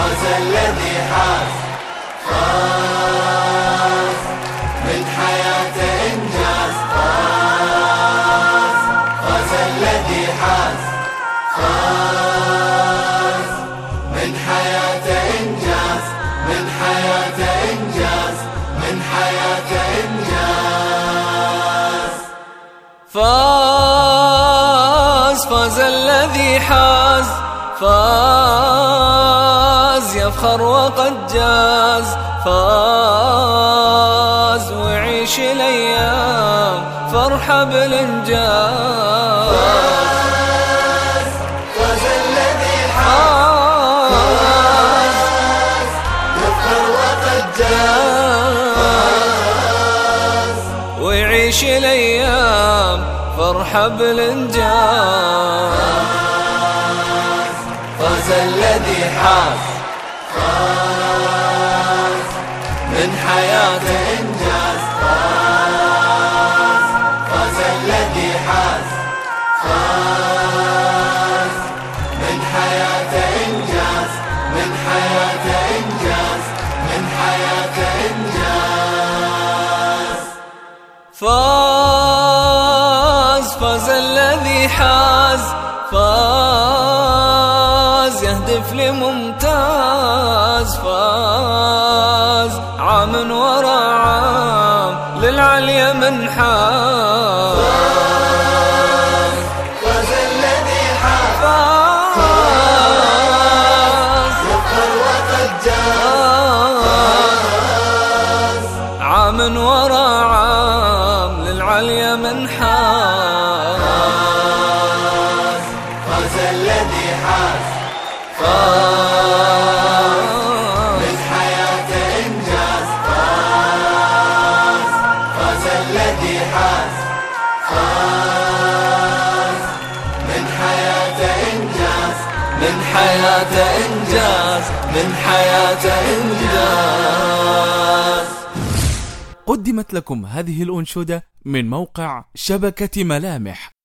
فاز الذي حاز فاز من حياته إنجاز فاز فاز الذي حاز فاز من حياته إنجاز من حياته إنجاز من حياته إنجاز. فاز فاز الذي حاز فاز يفخر وقد جاز. فاز ويعيش الأيام فرحه بالانجاز فاز الذي حاز يفخر وقد جاز ويعيش الأيام فرحه بالانجاز فاز الذي حاز فاز من حياته إنجاز. فاز فاز الذي حاز. فاز. من حياته إنجاز. من حياته إنجاز. من حياته إنجاز. فاز. فاز الذي حاز. فاز. يهدف لممتاز فاز عام ورا عام للعليا منحاز فاز الذي حاز. فاز وقد جاز عام ورا عام للعليا منحاز فاز الذي حاز. من حياته إنجاز من حياته إنجاز من حياته إنجاز قدمت لكم هذه الأنشودة من موقع شبكة ملامح.